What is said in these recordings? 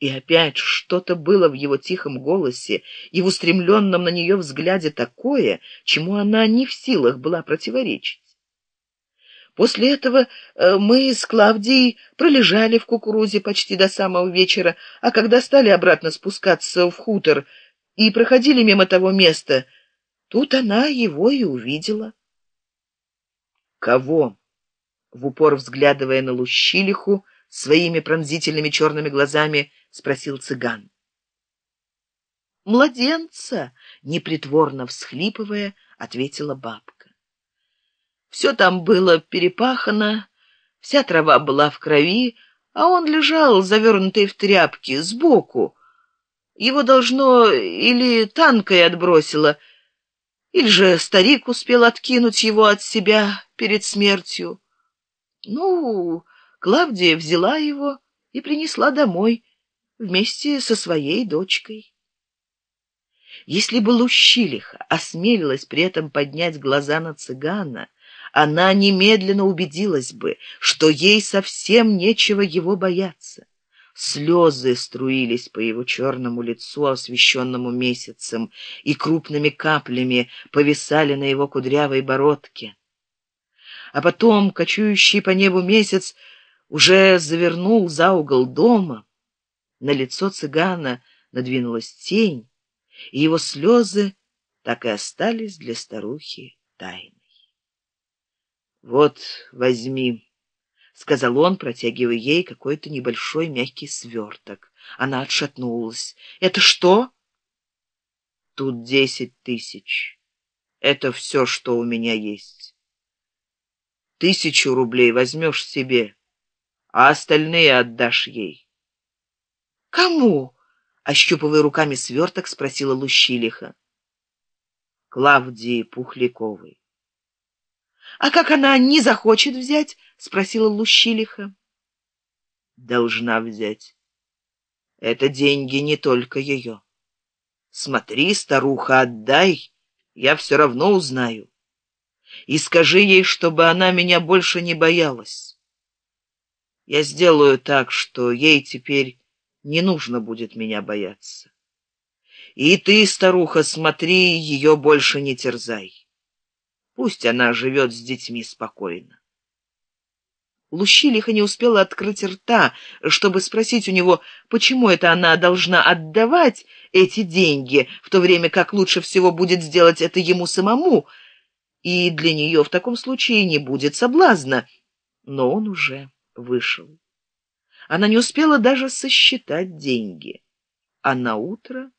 И опять что-то было в его тихом голосе и в устремленном на нее взгляде такое, чему она не в силах была противоречить. После этого э, мы с Клавдией пролежали в кукурузе почти до самого вечера, а когда стали обратно спускаться в хутор и проходили мимо того места, тут она его и увидела. Кого? В упор взглядывая на Лущилиху своими пронзительными черными глазами, спросил цыган. Младенца, непритворно всхлипывая, ответила бабка. Все там было перепахано, вся трава была в крови, а он лежал, завернутый в тряпки, сбоку. Его должно или танкой отбросило, или же старик успел откинуть его от себя перед смертью. Ну, Клавдия взяла его и принесла домой вместе со своей дочкой. Если бы Лущилиха осмелилась при этом поднять глаза на цыгана, она немедленно убедилась бы, что ей совсем нечего его бояться. Слезы струились по его черному лицу, освещенному месяцем, и крупными каплями повисали на его кудрявой бородке. А потом, кочующий по небу месяц, уже завернул за угол дома. На лицо цыгана надвинулась тень, и его слезы так и остались для старухи тайной. «Вот, возьми», — сказал он, протягивая ей какой-то небольшой мягкий сверток. Она отшатнулась. «Это что?» «Тут десять тысяч. Это все, что у меня есть. Тысячу рублей возьмешь себе, а остальные отдашь ей». «Кому?» — ощупывая руками сверток, спросила Лущилиха. «Клавдии Пухляковой». А как она не захочет взять? спросила Лущилиха. Должна взять. Это деньги не только ее. Смотри, старуха, отдай, я все равно узнаю. И скажи ей, чтобы она меня больше не боялась. Я сделаю так, что ей теперь не нужно будет меня бояться. И ты, старуха, смотри, ее больше не терзай. Пусть она живет с детьми спокойно. Лущилиха не успела открыть рта, чтобы спросить у него, почему это она должна отдавать эти деньги, в то время как лучше всего будет сделать это ему самому, и для нее в таком случае не будет соблазна. Но он уже вышел. Она не успела даже сосчитать деньги. А на утро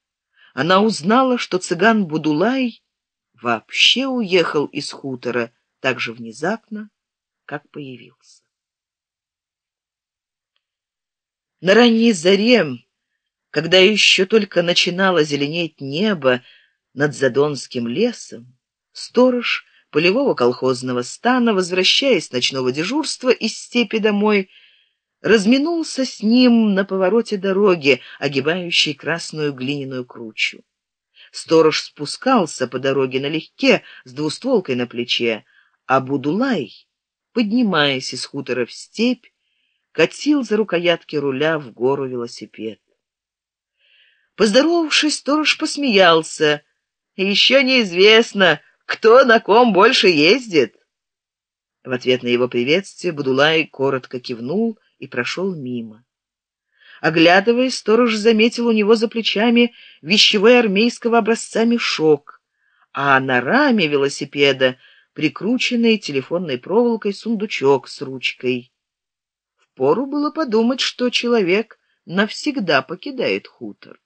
она узнала, что цыган Будулай вообще уехал из хутора так же внезапно, как появился. На ранней заре, когда еще только начинало зеленеть небо над Задонским лесом, сторож полевого колхозного стана, возвращаясь с ночного дежурства из степи домой, разминулся с ним на повороте дороги, огибающей красную глиняную кручу. Сторож спускался по дороге налегке с двустволкой на плече, а Будулай, поднимаясь из хутора в степь, катил за рукоятки руля в гору велосипед. Поздоровавшись, сторож посмеялся. «Еще неизвестно, кто на ком больше ездит». В ответ на его приветствие Будулай коротко кивнул и прошел мимо. Оглядываясь, сторож заметил у него за плечами вещевой армейского образца мешок, а на раме велосипеда прикрученный телефонной проволокой сундучок с ручкой. Впору было подумать, что человек навсегда покидает хутор.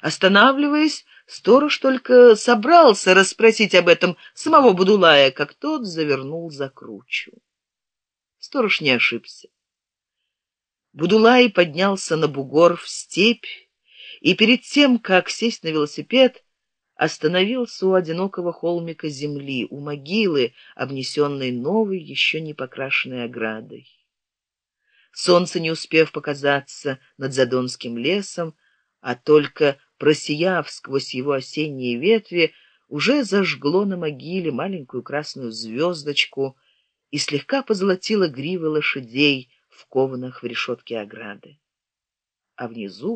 Останавливаясь, сторож только собрался расспросить об этом самого Будулая, как тот завернул за кручу. Сторож не ошибся. Будулай поднялся на бугор в степь и перед тем, как сесть на велосипед, остановился у одинокого холмика земли, у могилы, обнесенной новой, еще не покрашенной оградой. Солнце, не успев показаться над Задонским лесом, а только просияв сквозь его осенние ветви, уже зажгло на могиле маленькую красную звездочку и слегка позолотило гривы лошадей, в кованых в решетке ограды. а внизу